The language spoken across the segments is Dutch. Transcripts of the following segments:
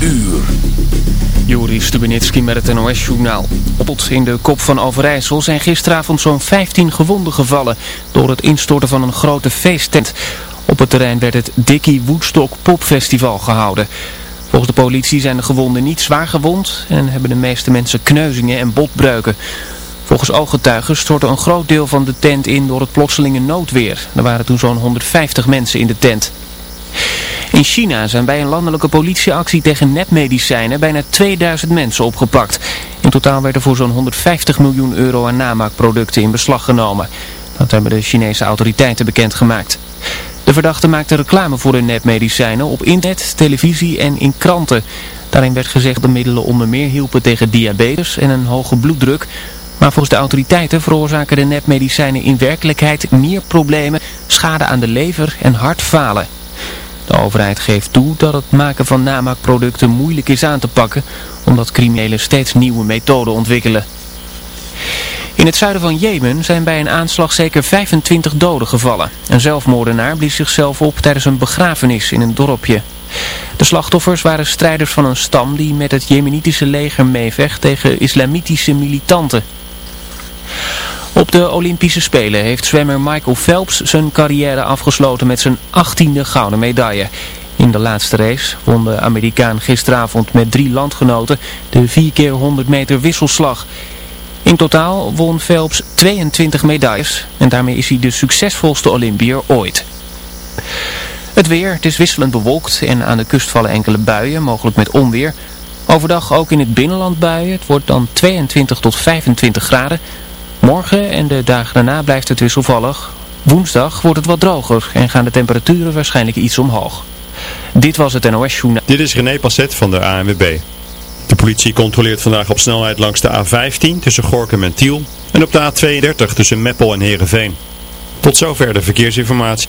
uur. Joris Stubenitski met het NOS-journaal. Op in de kop van Overijssel zijn gisteravond zo'n 15 gewonden gevallen... door het instorten van een grote feesttent. Op het terrein werd het Dickie Woodstock Popfestival gehouden. Volgens de politie zijn de gewonden niet zwaar gewond... en hebben de meeste mensen kneuzingen en botbreuken. Volgens ooggetuigen stortte een groot deel van de tent in door het plotselinge noodweer. Er waren toen zo'n 150 mensen in de tent. In China zijn bij een landelijke politieactie tegen nepmedicijnen bijna 2000 mensen opgepakt. In totaal werden voor zo'n 150 miljoen euro aan namaakproducten in beslag genomen. Dat hebben de Chinese autoriteiten bekendgemaakt. De verdachten maakten reclame voor hun nepmedicijnen op internet, televisie en in kranten. Daarin werd gezegd dat de middelen onder meer hielpen tegen diabetes en een hoge bloeddruk. Maar volgens de autoriteiten veroorzaken de nepmedicijnen in werkelijkheid meer problemen, schade aan de lever en hartfalen. De overheid geeft toe dat het maken van namaakproducten moeilijk is aan te pakken, omdat criminelen steeds nieuwe methoden ontwikkelen. In het zuiden van Jemen zijn bij een aanslag zeker 25 doden gevallen. Een zelfmoordenaar blies zichzelf op tijdens een begrafenis in een dorpje. De slachtoffers waren strijders van een stam die met het Jemenitische leger meevecht tegen islamitische militanten. Op de Olympische Spelen heeft zwemmer Michael Phelps zijn carrière afgesloten met zijn 18e gouden medaille. In de laatste race won de Amerikaan gisteravond met drie landgenoten de 4 keer 100 meter wisselslag. In totaal won Phelps 22 medailles en daarmee is hij de succesvolste Olympier ooit. Het weer, het is wisselend bewolkt en aan de kust vallen enkele buien, mogelijk met onweer. Overdag ook in het binnenland buien, het wordt dan 22 tot 25 graden. Morgen en de dagen daarna blijft het wisselvallig. Woensdag wordt het wat droger en gaan de temperaturen waarschijnlijk iets omhoog. Dit was het NOS Journaal. Dit is René Passet van de ANWB. De politie controleert vandaag op snelheid langs de A15 tussen Gorkum en Tiel en op de A32 tussen Meppel en Heerenveen. Tot zover de verkeersinformatie.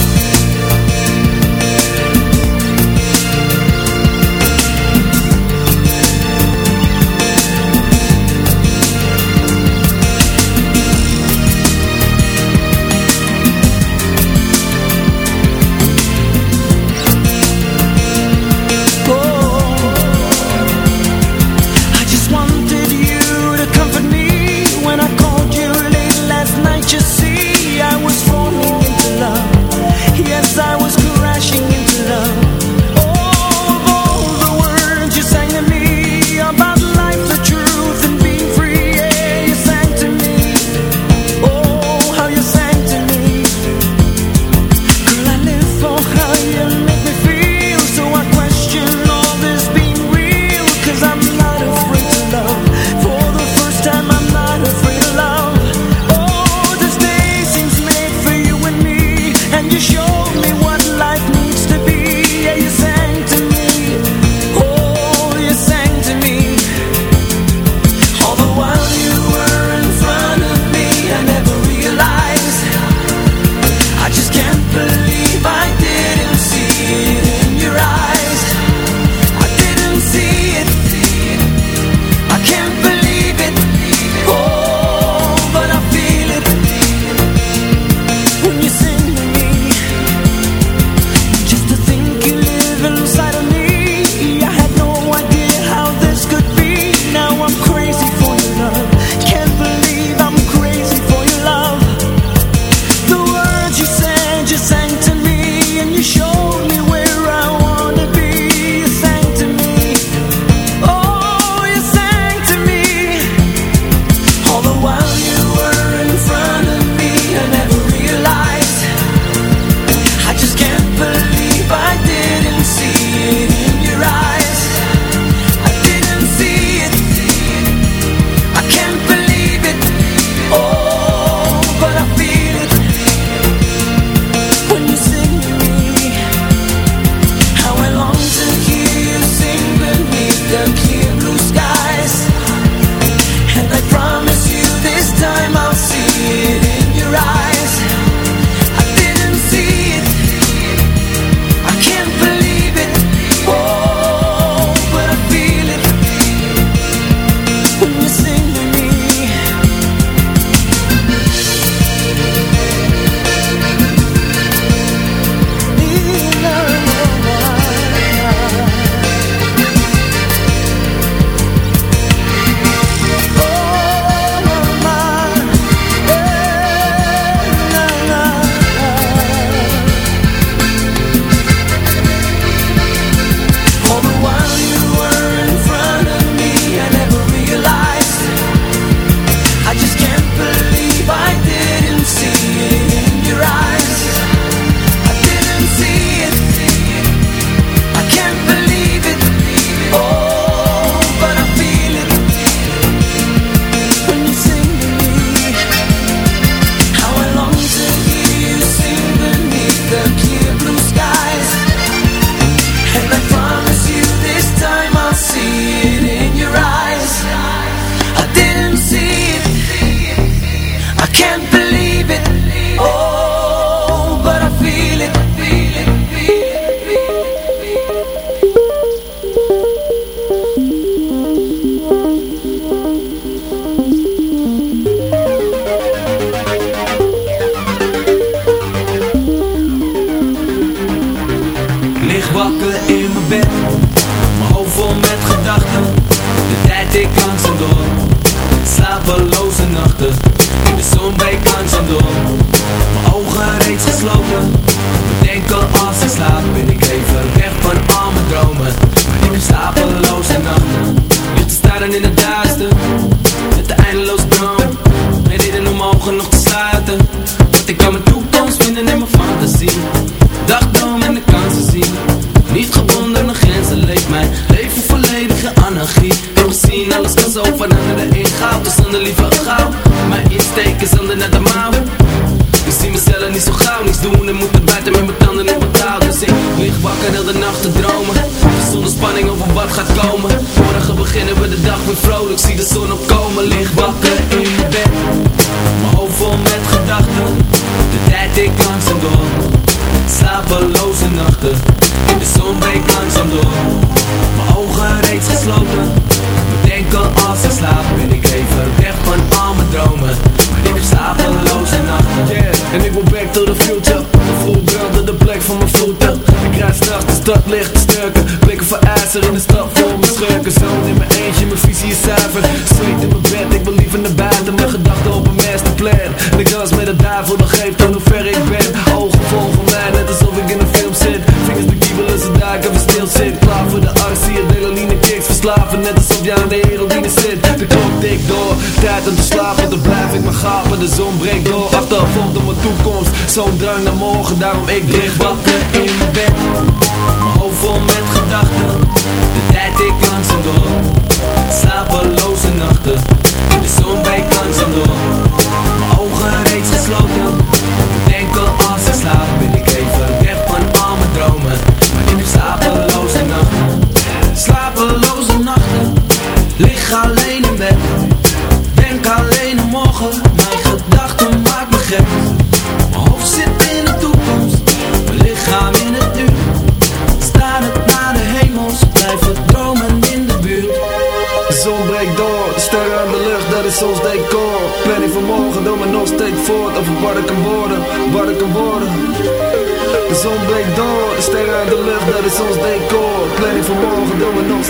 zo'n drang naar morgen, daarom ik lig wakker in.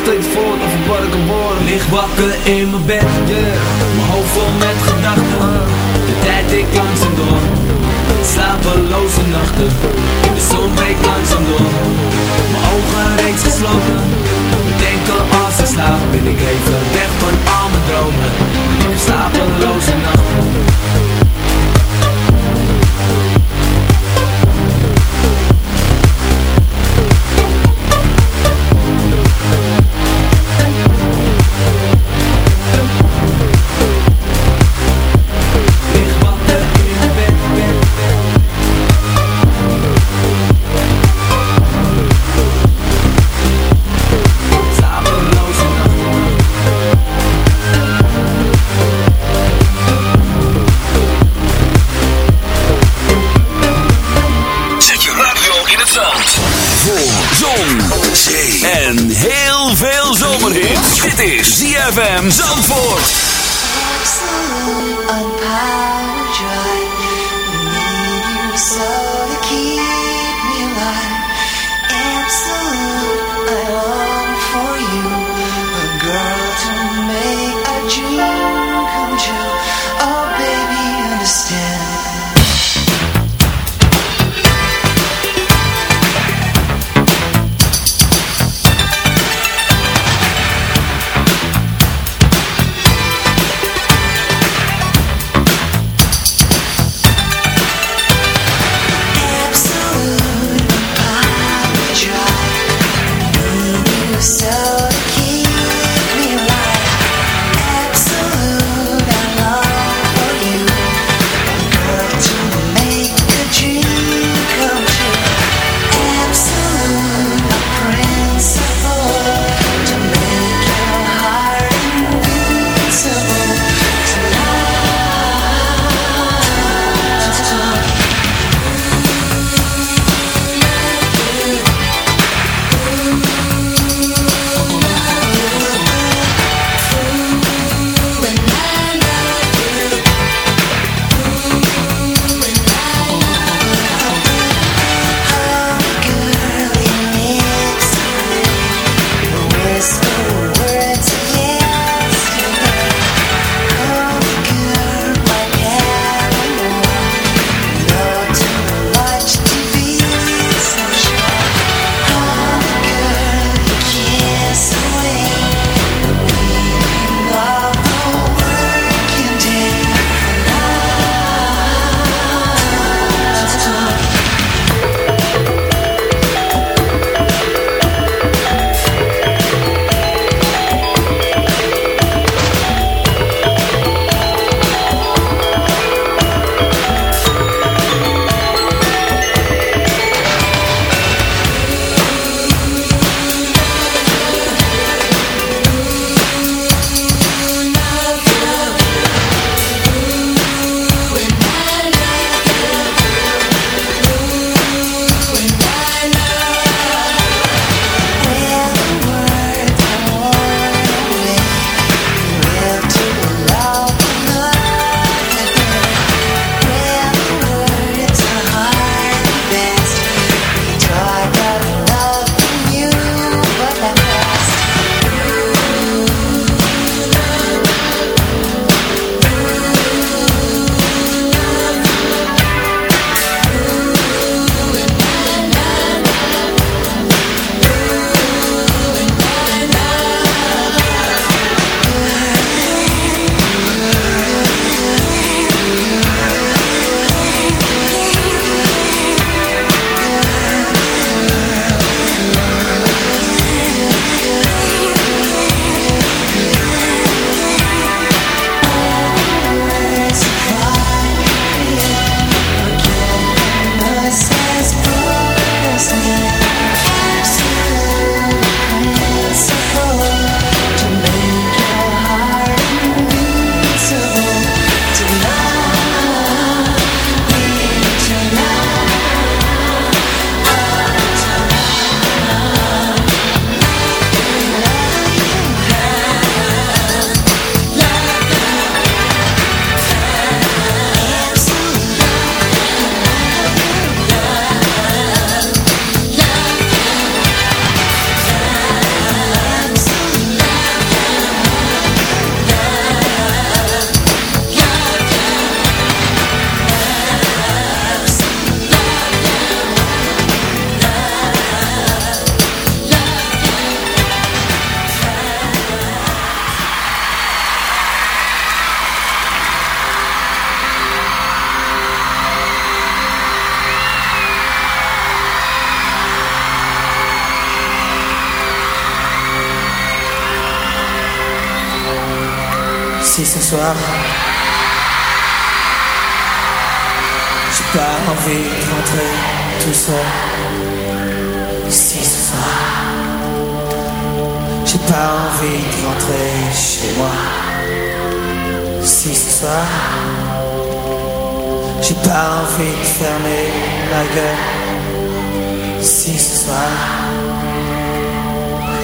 steeds voort of ik word geboren Licht wakker in mijn bed, mijn hoofd vol met gedachten. De tijd ik langzaam door, slapeloze nachten. De zon breekt langzaam door, mijn ogen reeds gesloten. Denken als ik slaap ben ik even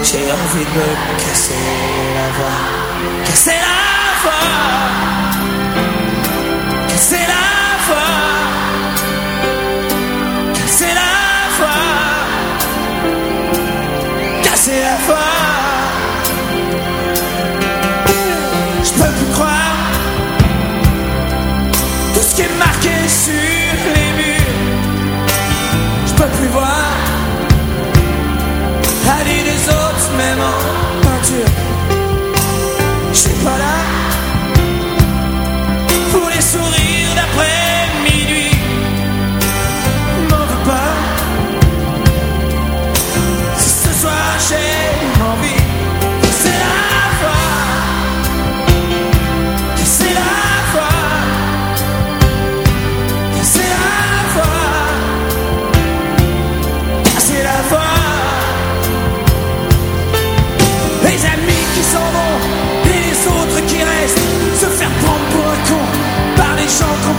cheia a vida que será, que será.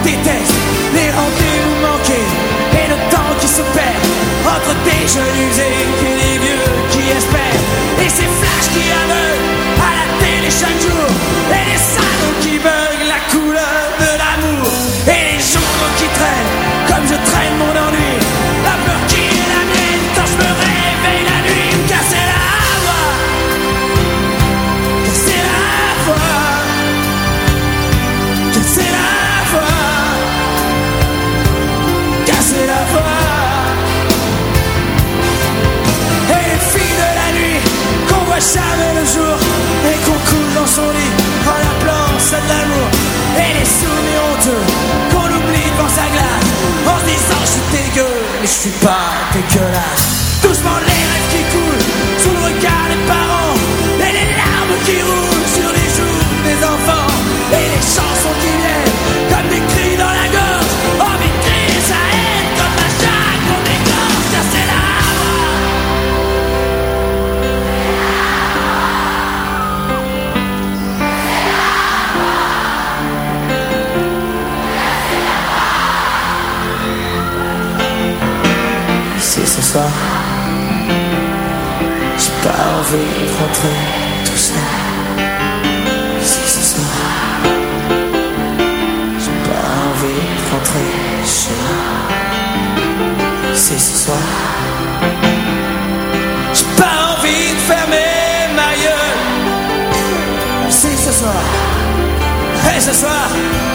déteste les rendez-vous manqués et le temps qui se perd entre des jeunes usés et les vieux qui espèrent. Et ces flashs qui allument je suis pas dégueulasse. Doucement les ça. J'ai pas envie de rentrer tout seul. Si ce soir, j'ai pas envie de rentrer chez moi. Si ce soir, j'ai pas envie de fermer ma gueule. Si ce soir, et ce soir.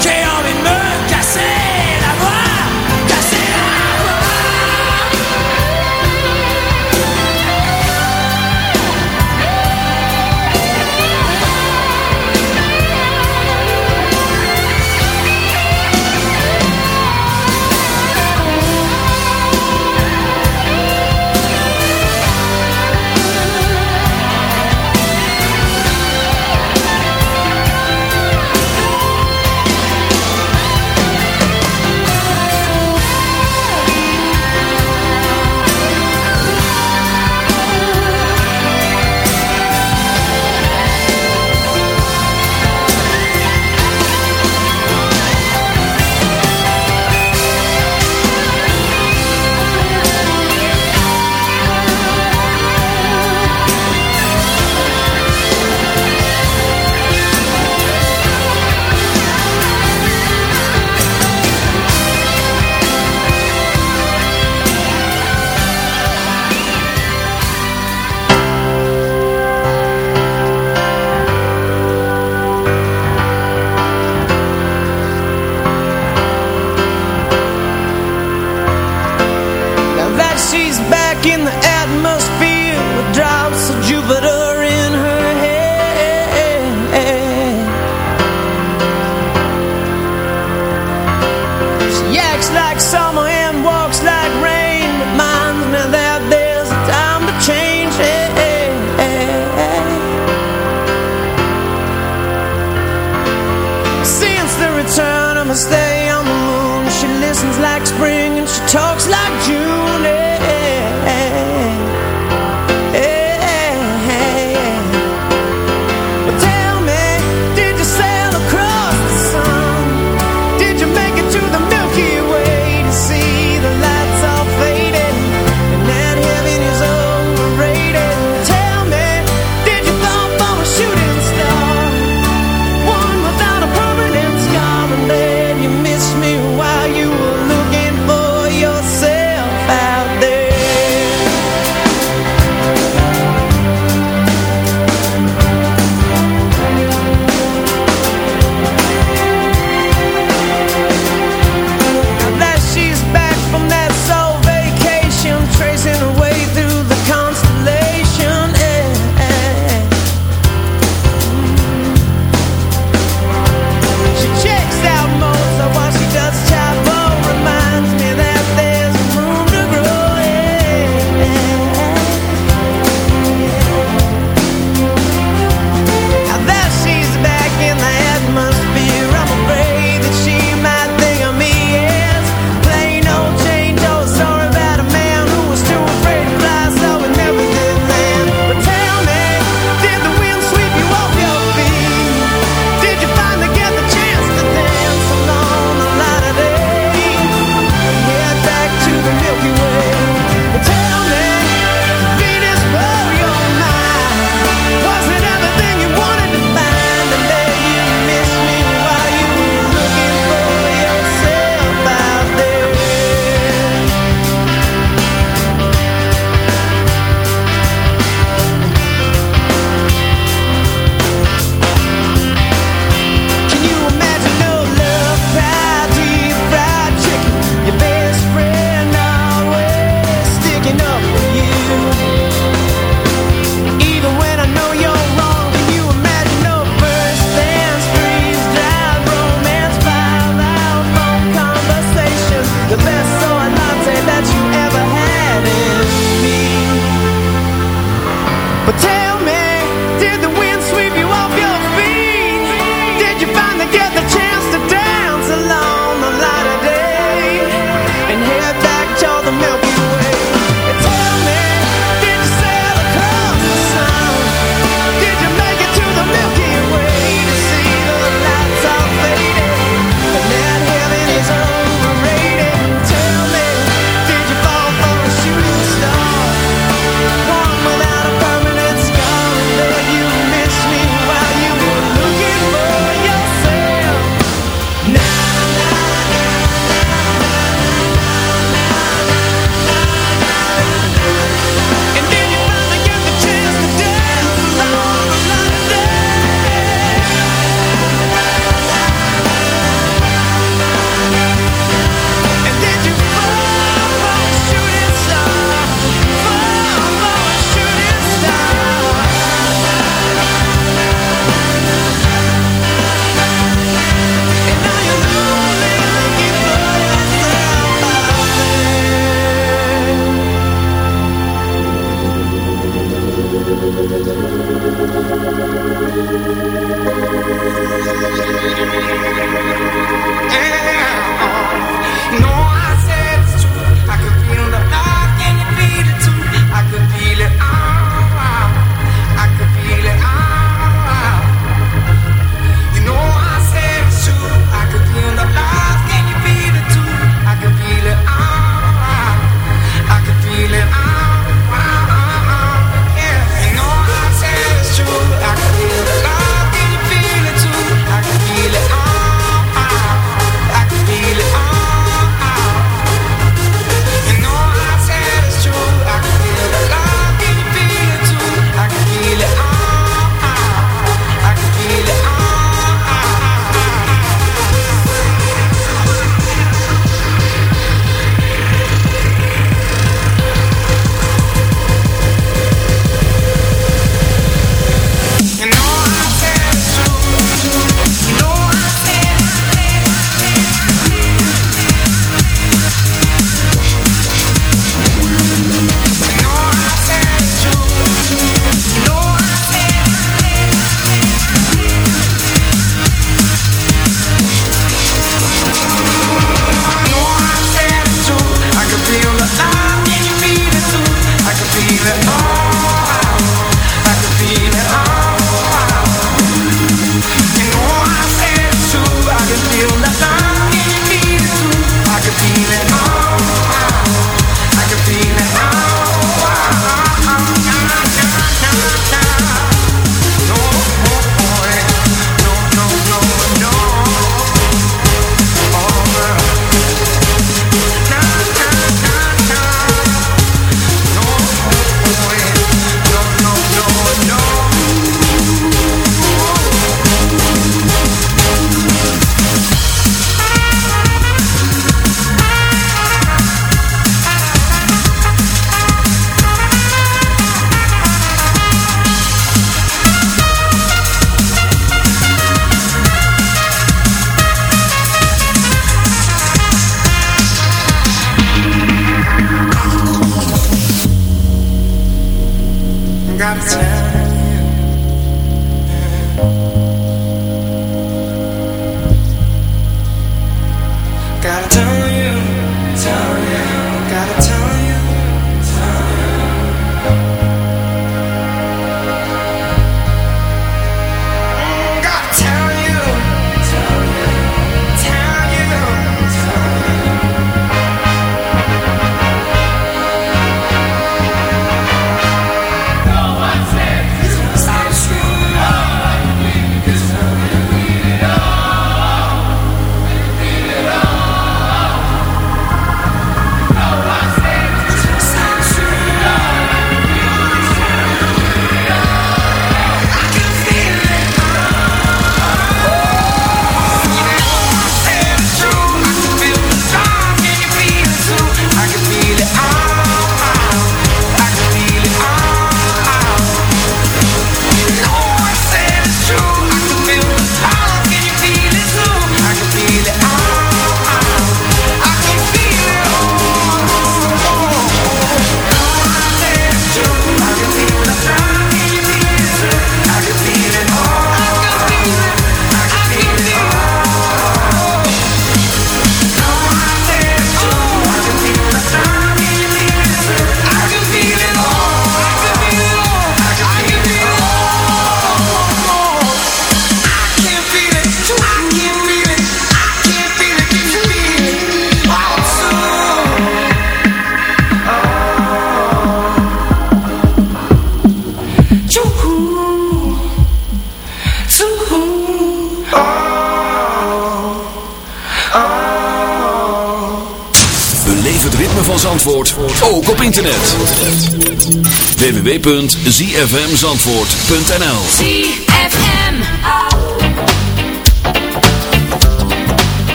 www.zfmzandvoort.nl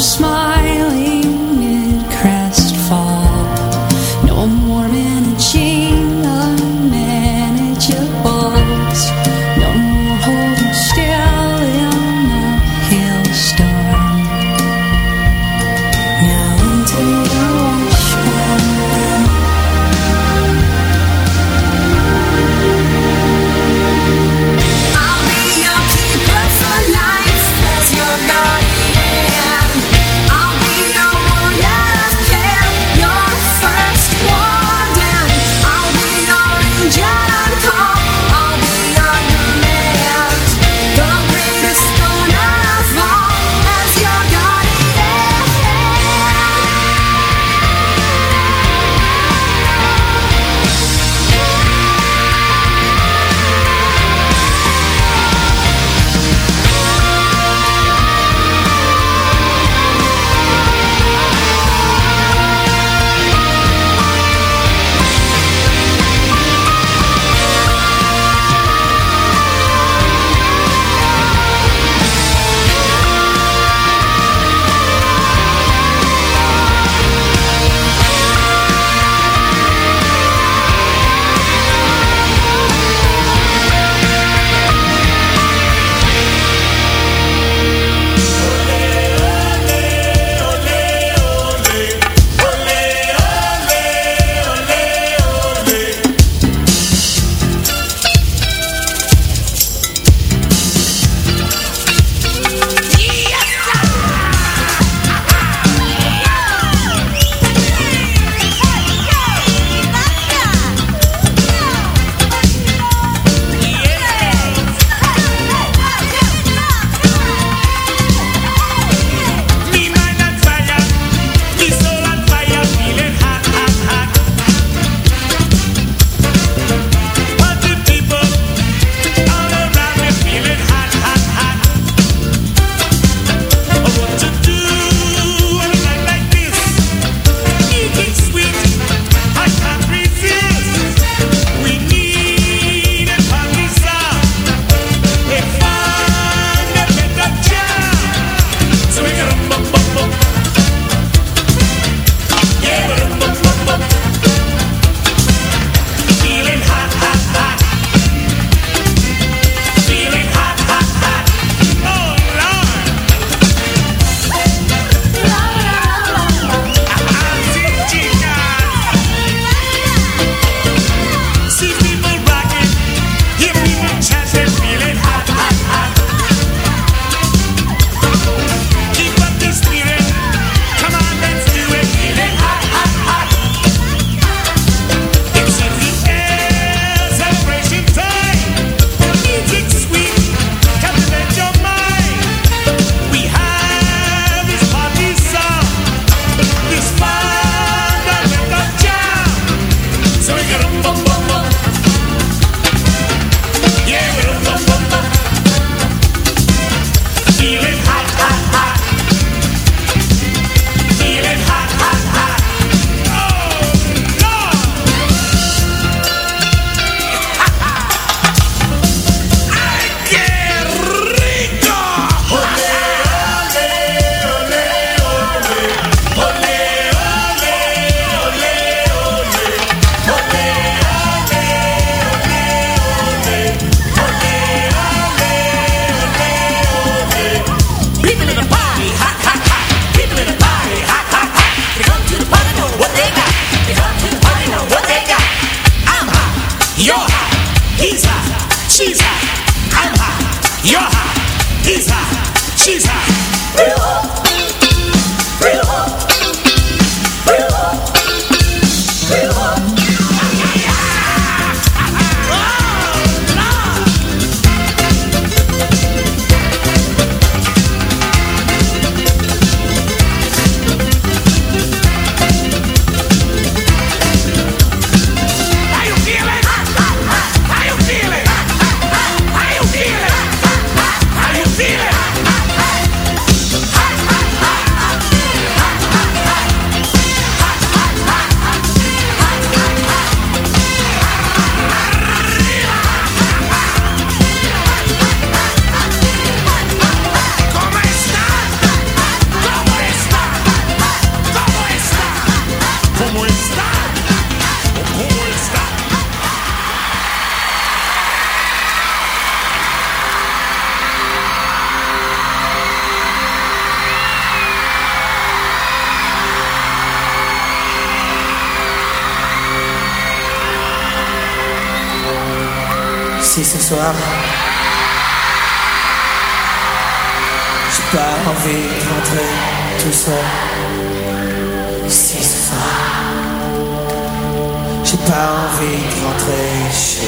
smile.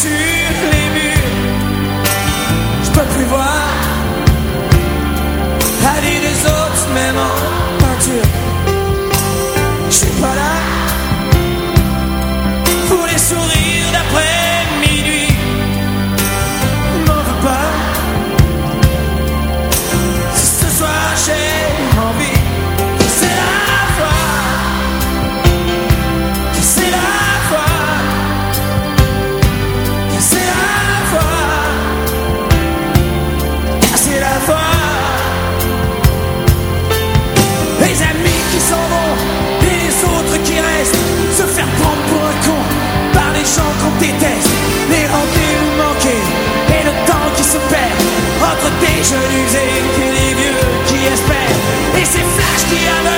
去。déteste les rendez-vous manqués et le temps qui se perd entre des jeunes et des vieux qui espèrent. Et ces flashs qui aveuglent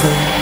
对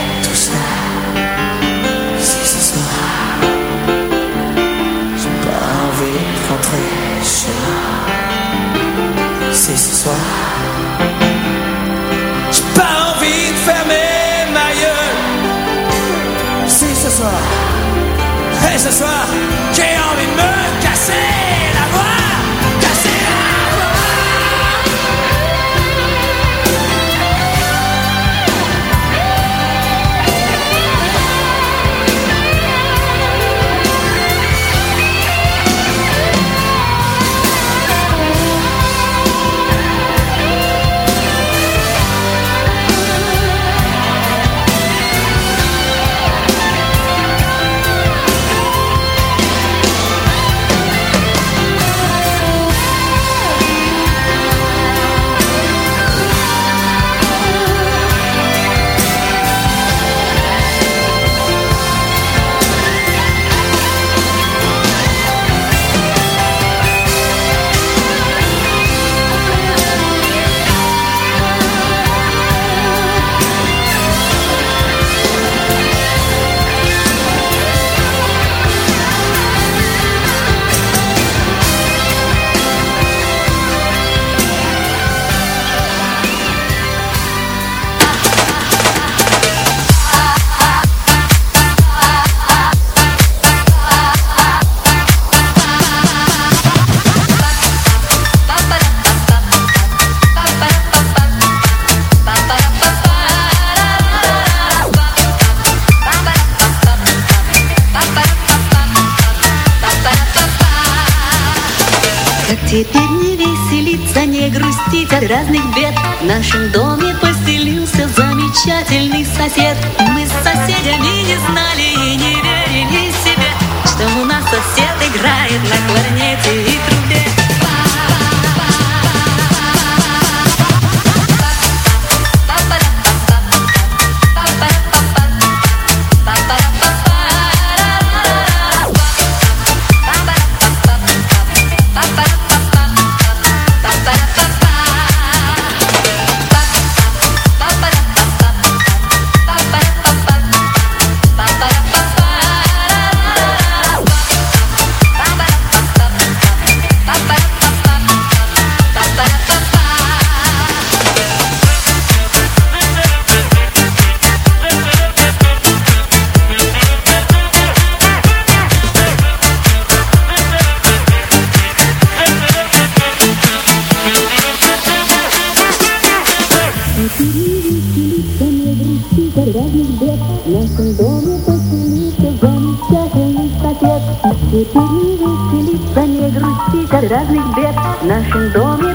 Не пари, веселись, не грусти, от разных бед. В нашем доме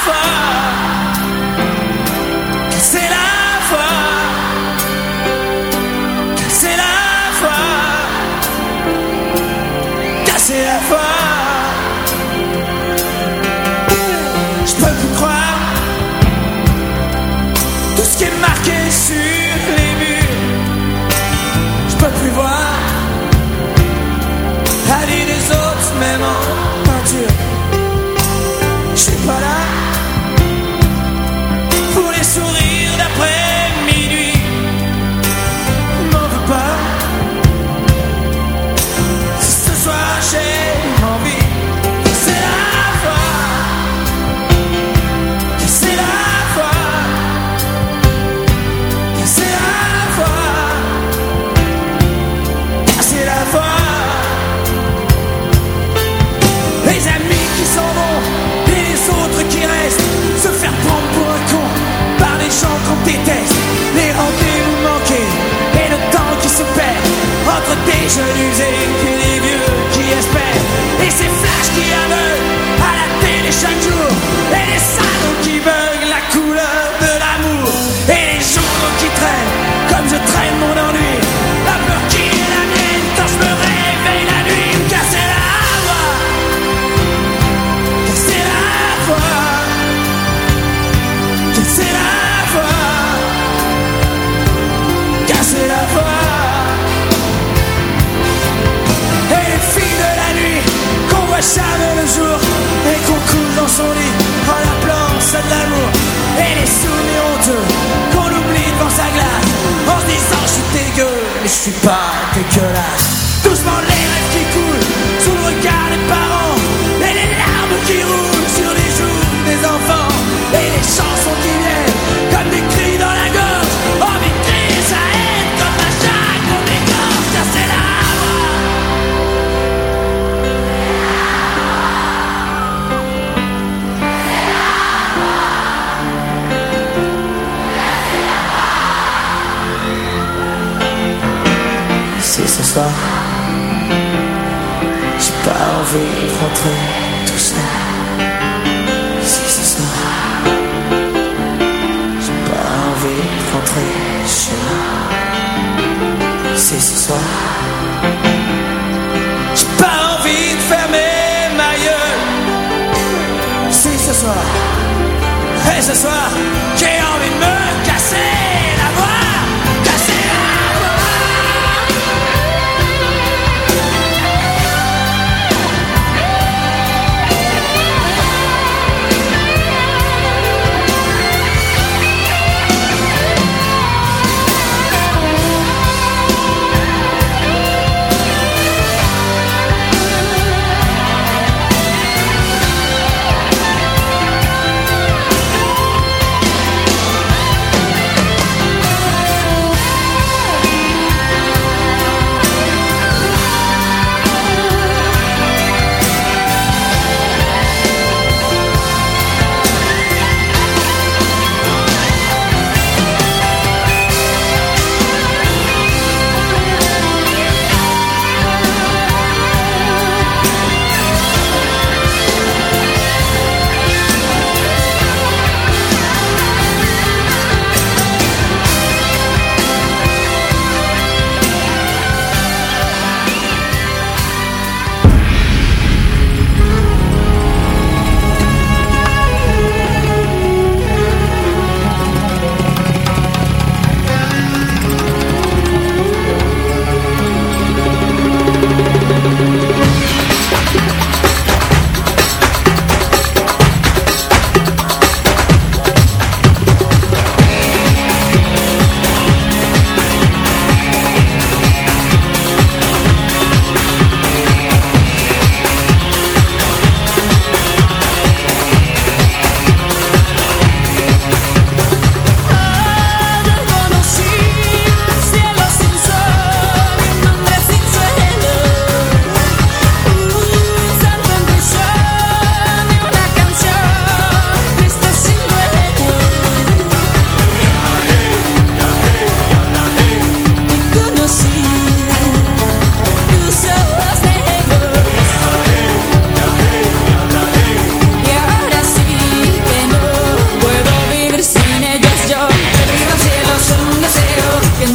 far take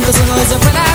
Cause those are a I